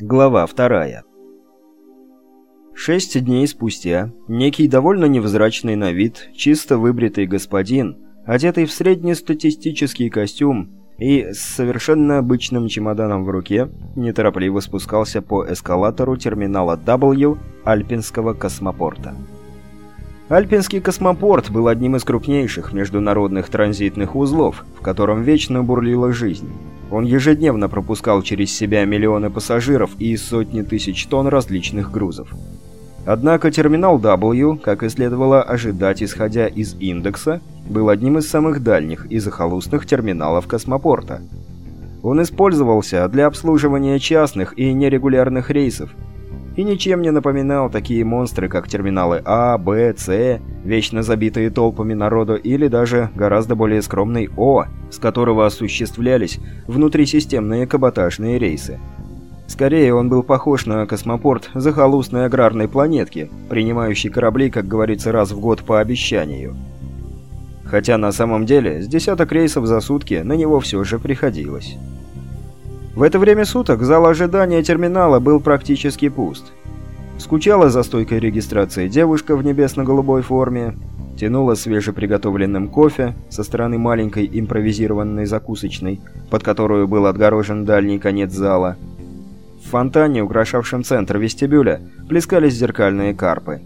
Глава вторая. Шесть дней спустя, некий довольно невзрачный на вид, чисто выбритый господин, одетый в среднестатистический костюм и с совершенно обычным чемоданом в руке, неторопливо спускался по эскалатору терминала W Альпинского космопорта. Альпинский космопорт был одним из крупнейших международных транзитных узлов, в котором вечно бурлила жизнь. Он ежедневно пропускал через себя миллионы пассажиров и сотни тысяч тонн различных грузов. Однако терминал W, как и следовало ожидать исходя из индекса, был одним из самых дальних и захолустных терминалов космопорта. Он использовался для обслуживания частных и нерегулярных рейсов, и ничем не напоминал такие монстры, как терминалы А, Б, С, вечно забитые толпами народу, или даже гораздо более скромный О, с которого осуществлялись внутрисистемные каботажные рейсы. Скорее, он был похож на космопорт захолустной аграрной планетки, принимающий корабли, как говорится, раз в год по обещанию. Хотя на самом деле с десяток рейсов за сутки на него все же приходилось. В это время суток зал ожидания терминала был практически пуст. Скучала за стойкой регистрации девушка в небесно-голубой форме, тянула свежеприготовленным кофе со стороны маленькой импровизированной закусочной, под которую был отгорожен дальний конец зала. В фонтане, украшавшем центр вестибюля, плескались зеркальные карпы.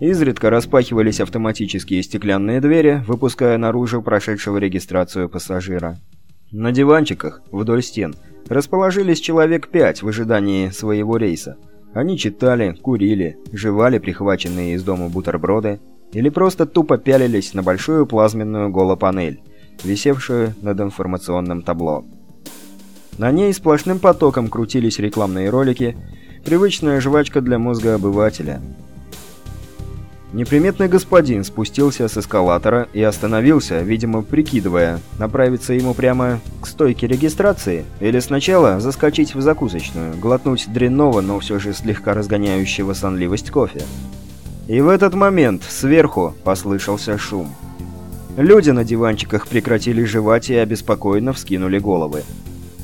Изредка распахивались автоматические стеклянные двери, выпуская наружу прошедшего регистрацию пассажира. На диванчиках вдоль стен – Расположились человек пять в ожидании своего рейса. Они читали, курили, жевали прихваченные из дома бутерброды или просто тупо пялились на большую плазменную голопанель, висевшую над информационным табло. На ней сплошным потоком крутились рекламные ролики, привычная жвачка для мозга обывателя – Неприметный господин спустился с эскалатора и остановился, видимо, прикидывая, направиться ему прямо к стойке регистрации или сначала заскочить в закусочную, глотнуть дрянного, но все же слегка разгоняющего сонливость кофе. И в этот момент сверху послышался шум. Люди на диванчиках прекратили жевать и обеспокоенно вскинули головы.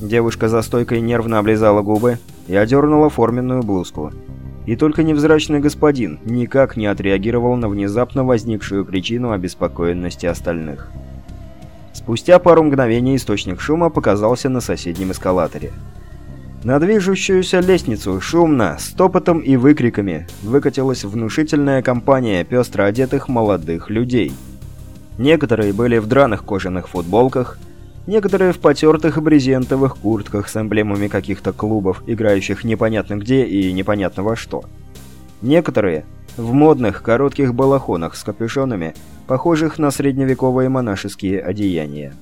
Девушка за стойкой нервно облизала губы и одернула форменную блузку. И только невзрачный господин никак не отреагировал на внезапно возникшую причину обеспокоенности остальных. Спустя пару мгновений источник шума показался на соседнем эскалаторе. На движущуюся лестницу шумно, с топотом и выкриками выкатилась внушительная компания пестро одетых молодых людей. Некоторые были в драных кожаных футболках, Некоторые в потертых брезентовых куртках с эмблемами каких-то клубов, играющих непонятно где и непонятно во что. Некоторые в модных коротких балахонах с капюшонами, похожих на средневековые монашеские одеяния.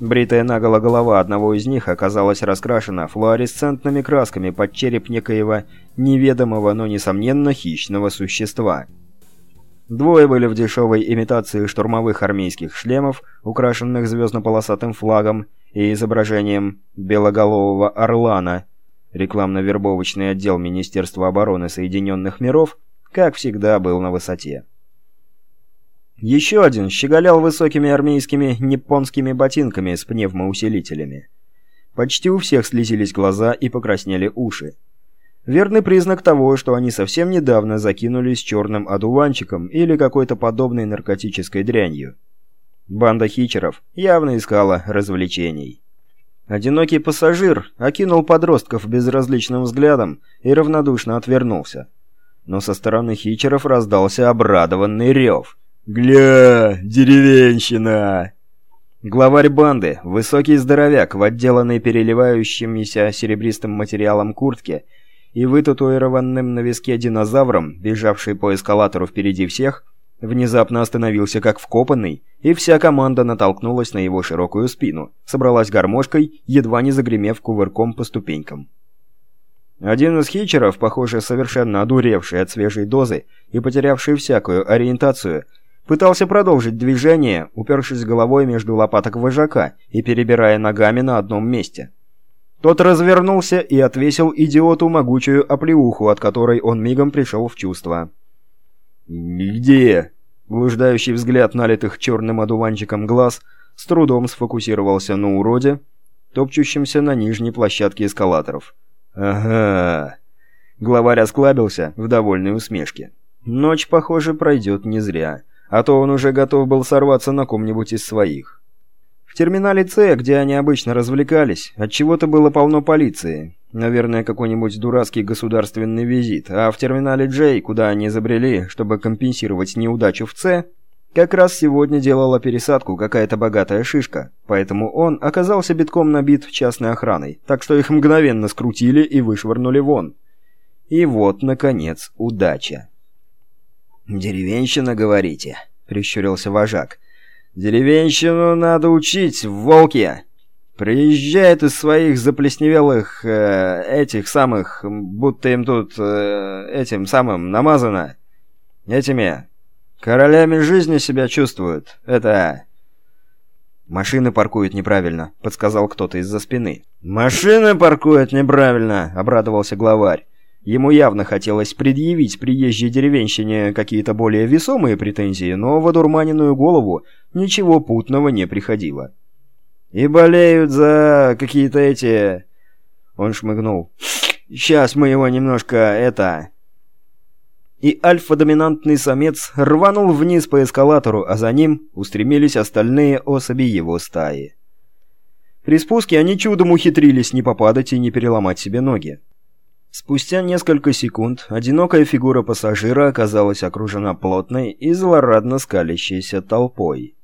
Бритая наголо голова одного из них оказалась раскрашена флуоресцентными красками под череп некоего неведомого, но несомненно хищного существа – Двое были в дешевой имитации штурмовых армейских шлемов, украшенных звездно-полосатым флагом и изображением белоголового орлана. Рекламно-вербовочный отдел Министерства обороны Соединенных Миров, как всегда, был на высоте. Еще один щеголял высокими армейскими японскими ботинками с пневмоусилителями. Почти у всех слезились глаза и покраснели уши. Верный признак того, что они совсем недавно закинулись черным одуванчиком или какой-то подобной наркотической дрянью. Банда хичеров явно искала развлечений. Одинокий пассажир окинул подростков безразличным взглядом и равнодушно отвернулся. Но со стороны хичеров раздался обрадованный рев. «Гля, деревенщина!» Главарь банды, высокий здоровяк в отделанной переливающимся серебристым материалом куртке и вытатуированным на виске динозавром, бежавший по эскалатору впереди всех, внезапно остановился как вкопанный, и вся команда натолкнулась на его широкую спину, собралась гармошкой, едва не загремев кувырком по ступенькам. Один из хичеров, похоже, совершенно одуревший от свежей дозы и потерявший всякую ориентацию, пытался продолжить движение, упершись головой между лопаток вожака и перебирая ногами на одном месте. Тот развернулся и отвесил идиоту могучую оплеуху, от которой он мигом пришел в чувство. «Где?» Блуждающий взгляд налитых черным одуванчиком глаз с трудом сфокусировался на уроде, топчущемся на нижней площадке эскалаторов. «Ага». Главарь осклабился в довольной усмешке. Ночь, похоже, пройдет не зря, а то он уже готов был сорваться на ком-нибудь из своих. Терминале С, где они обычно развлекались, от чего то было полно полиции. Наверное, какой-нибудь дурацкий государственный визит. А в терминале J, куда они забрели, чтобы компенсировать неудачу в С, как раз сегодня делала пересадку какая-то богатая шишка, поэтому он оказался битком набит частной охраной, так что их мгновенно скрутили и вышвырнули вон. И вот, наконец, удача. «Деревенщина, говорите?» — прищурился вожак. «Деревенщину надо учить, волки! Приезжают из своих заплесневелых... Э, этих самых... будто им тут... Э, этим самым намазано. Этими... Королями жизни себя чувствуют. Это... «Машины паркуют неправильно», — подсказал кто-то из-за спины. «Машины паркуют неправильно», — обрадовался главарь. Ему явно хотелось предъявить приезжей деревенщине какие-то более весомые претензии, но в одурманенную голову ничего путного не приходило. «И болеют за какие-то эти...» Он шмыгнул. «Сейчас мы его немножко, это...» и альфа-доминантный самец рванул вниз по эскалатору, а за ним устремились остальные особи его стаи. При спуске они чудом ухитрились не попадать и не переломать себе ноги. Спустя несколько секунд одинокая фигура пассажира оказалась окружена плотной и злорадно скалящейся толпой.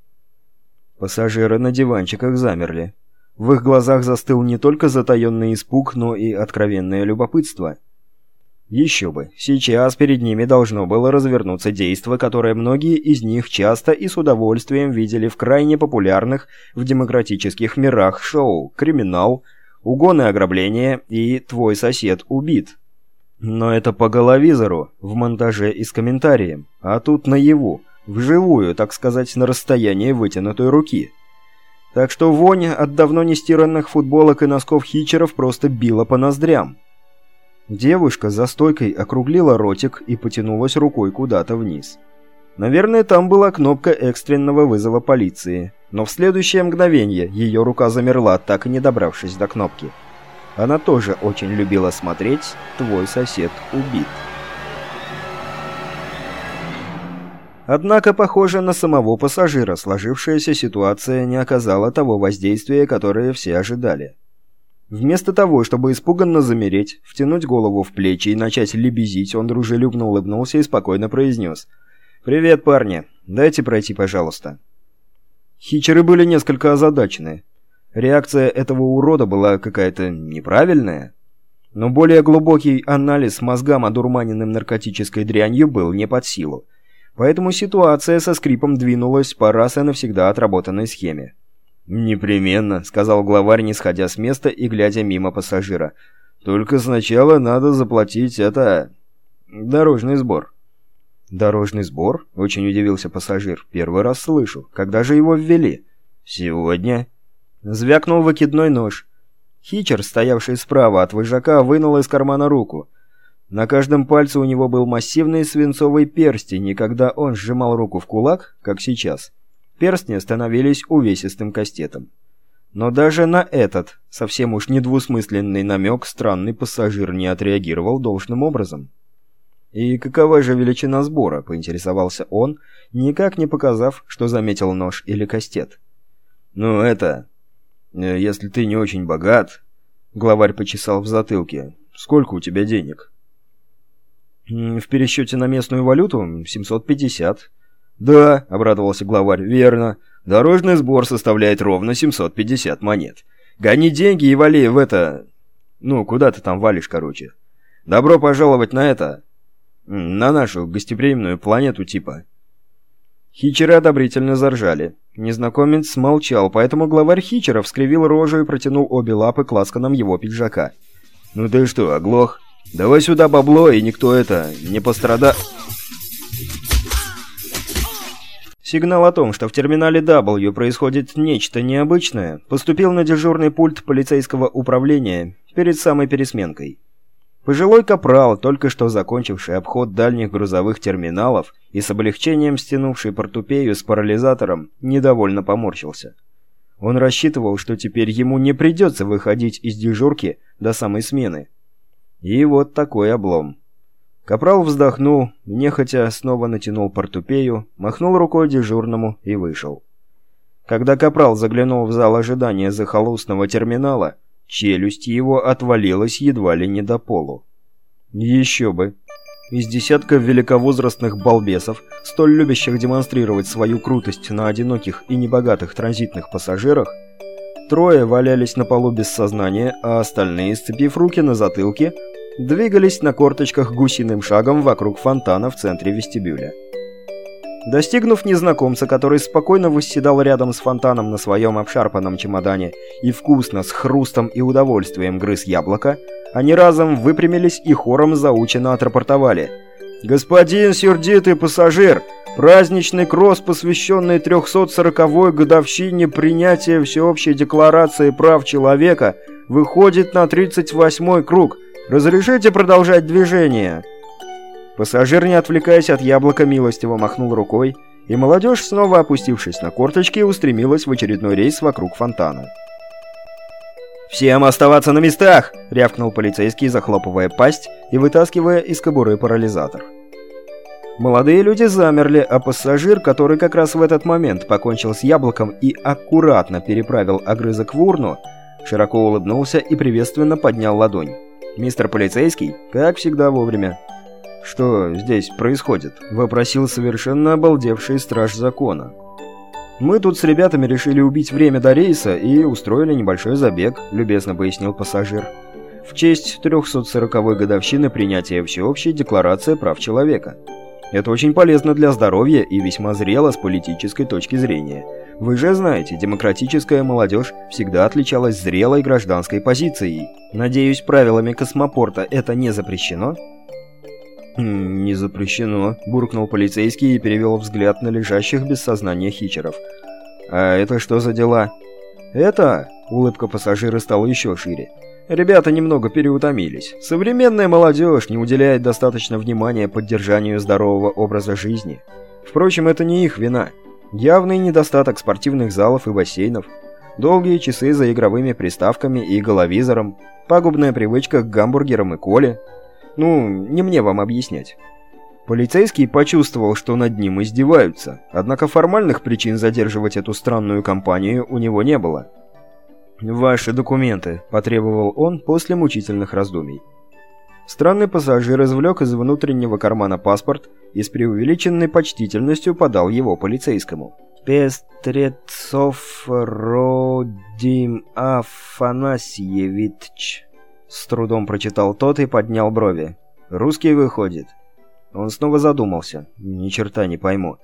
Пассажиры на диванчиках замерли. В их глазах застыл не только затаенный испуг, но и откровенное любопытство – еще бы, сейчас перед ними должно было развернуться действо, которое многие из них часто и с удовольствием видели в крайне популярных в демократических мирах шоу «Криминал», «Угон и ограбление» и «Твой сосед убит». Но это по головизору, в монтаже и с комментарием, а тут наяву, вживую, так сказать, на расстоянии вытянутой руки. Так что вонь от давно не стиранных футболок и носков хичеров просто била по ноздрям. Девушка за стойкой округлила ротик и потянулась рукой куда-то вниз. Наверное, там была кнопка экстренного вызова полиции, но в следующее мгновение ее рука замерла, так и не добравшись до кнопки. Она тоже очень любила смотреть «Твой сосед убит». Однако, похоже, на самого пассажира сложившаяся ситуация не оказала того воздействия, которое все ожидали. Вместо того, чтобы испуганно замереть, втянуть голову в плечи и начать лебезить, он дружелюбно улыбнулся и спокойно произнес. «Привет, парни. Дайте пройти, пожалуйста». Хичеры были несколько озадачены. Реакция этого урода была какая-то неправильная. Но более глубокий анализ мозгам, одурманенным наркотической дрянью, был не под силу. Поэтому ситуация со скрипом двинулась по раз и навсегда отработанной схеме. «Непременно», — сказал главарь, не сходя с места и глядя мимо пассажира. «Только сначала надо заплатить это... дорожный сбор». «Дорожный сбор?» — очень удивился пассажир. «Первый раз слышу. Когда же его ввели?» «Сегодня». Звякнул выкидной нож. Хичер, стоявший справа от выжака, вынул из кармана руку. На каждом пальце у него был массивный свинцовый перстень, и когда он сжимал руку в кулак, как сейчас, Перстни становились увесистым кастетом. Но даже на этот, совсем уж недвусмысленный намек, странный пассажир не отреагировал должным образом. «И какова же величина сбора?» — поинтересовался он, никак не показав, что заметил нож или кастет. «Ну это... Э, если ты не очень богат...» — главарь почесал в затылке. «Сколько у тебя денег?» «В пересчете на местную валюту 750. «Да», — обрадовался главарь, — «верно. Дорожный сбор составляет ровно 750 монет. Гони деньги и вали в это... Ну, куда ты там валишь, короче. Добро пожаловать на это... На нашу гостеприимную планету типа». Хичеры одобрительно заржали. Незнакомец молчал, поэтому главарь Хичеров скривил рожу и протянул обе лапы к ласканам его пиджака. «Ну ты что, оглох? Давай сюда бабло, и никто это... не пострадает. Сигнал о том, что в терминале W происходит нечто необычное, поступил на дежурный пульт полицейского управления перед самой пересменкой. Пожилой капрал, только что закончивший обход дальних грузовых терминалов и с облегчением стянувший портупею с парализатором, недовольно поморщился. Он рассчитывал, что теперь ему не придется выходить из дежурки до самой смены. И вот такой облом. Капрал вздохнул, нехотя снова натянул портупею, махнул рукой дежурному и вышел. Когда Капрал заглянул в зал ожидания захолустного терминала, челюсть его отвалилась едва ли не до полу. Еще бы. Из десятка великовозрастных балбесов, столь любящих демонстрировать свою крутость на одиноких и небогатых транзитных пассажирах, трое валялись на полу без сознания, а остальные, сцепив руки на затылке, двигались на корточках гусиным шагом вокруг фонтана в центре вестибюля. Достигнув незнакомца, который спокойно восседал рядом с фонтаном на своем обшарпанном чемодане и вкусно, с хрустом и удовольствием грыз яблоко, они разом выпрямились и хором заученно отрапортовали. «Господин сердитый пассажир, праздничный кросс, посвященный 340-й годовщине принятия Всеобщей Декларации Прав Человека, выходит на 38-й круг. Разрешите продолжать движение?» Пассажир, не отвлекаясь от яблока, милостиво махнул рукой, и молодежь, снова опустившись на корточки, устремилась в очередной рейс вокруг фонтана. «Всем оставаться на местах!» — рявкнул полицейский, захлопывая пасть и вытаскивая из кобуры парализатор. Молодые люди замерли, а пассажир, который как раз в этот момент покончил с яблоком и аккуратно переправил огрызок в урну, широко улыбнулся и приветственно поднял ладонь. «Мистер полицейский, как всегда вовремя». «Что здесь происходит?» – вопросил совершенно обалдевший страж закона. «Мы тут с ребятами решили убить время до рейса и устроили небольшой забег», – любезно пояснил пассажир. «В честь 340-й годовщины принятия Всеобщей Декларации прав человека. Это очень полезно для здоровья и весьма зрело с политической точки зрения. Вы же знаете, демократическая молодежь всегда отличалась зрелой гражданской позицией. Надеюсь, правилами космопорта это не запрещено?» «Не запрещено», — буркнул полицейский и перевел взгляд на лежащих без сознания хичеров. «А это что за дела?» «Это...» — улыбка пассажира стала еще шире. «Ребята немного переутомились. Современная молодежь не уделяет достаточно внимания поддержанию здорового образа жизни. Впрочем, это не их вина. Явный недостаток спортивных залов и бассейнов, долгие часы за игровыми приставками и головизором, пагубная привычка к гамбургерам и коле — ну, не мне вам объяснять. Полицейский почувствовал, что над ним издеваются, однако формальных причин задерживать эту странную компанию у него не было. «Ваши документы», – потребовал он после мучительных раздумий. Странный пассажир извлек из внутреннего кармана паспорт и с преувеличенной почтительностью подал его полицейскому. «Пестрецов Родим Афанасьевич», с трудом прочитал тот и поднял брови. «Русский выходит». Он снова задумался. «Ни черта не пойму».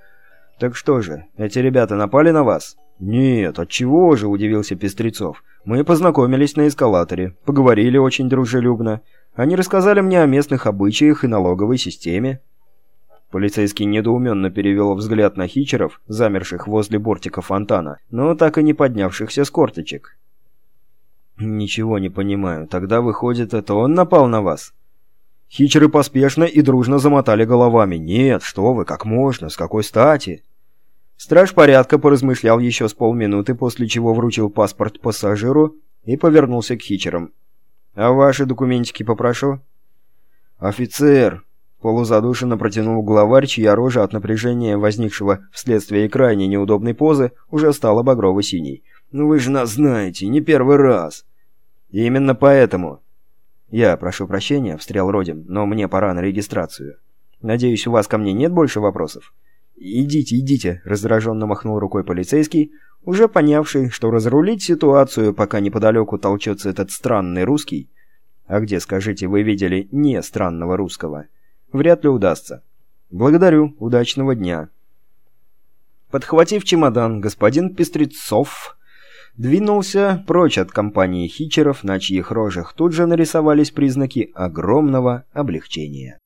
«Так что же, эти ребята напали на вас?» «Нет, отчего же?» – удивился Пестрецов. «Мы познакомились на эскалаторе, поговорили очень дружелюбно. Они рассказали мне о местных обычаях и налоговой системе». Полицейский недоуменно перевел взгляд на хичеров, замерших возле бортика фонтана, но так и не поднявшихся с корточек. «Ничего не понимаю. Тогда, выходит, это он напал на вас?» Хичеры поспешно и дружно замотали головами. «Нет, что вы, как можно, с какой стати?» Страж порядка поразмышлял еще с полминуты, после чего вручил паспорт пассажиру и повернулся к хичерам. «А ваши документики попрошу?» «Офицер!» — полузадушенно протянул главарь, чья рожа от напряжения, возникшего вследствие крайне неудобной позы, уже стала багрово-синей. «Ну вы же нас знаете, не первый раз!» И именно поэтому... Я прошу прощения, встрял Родин, но мне пора на регистрацию. Надеюсь, у вас ко мне нет больше вопросов? Идите, идите, раздраженно махнул рукой полицейский, уже понявший, что разрулить ситуацию, пока неподалеку толчется этот странный русский, а где, скажите, вы видели не странного русского, вряд ли удастся. Благодарю, удачного дня. Подхватив чемодан, господин Пестрецов двинулся прочь от компании хичеров, на чьих рожах тут же нарисовались признаки огромного облегчения.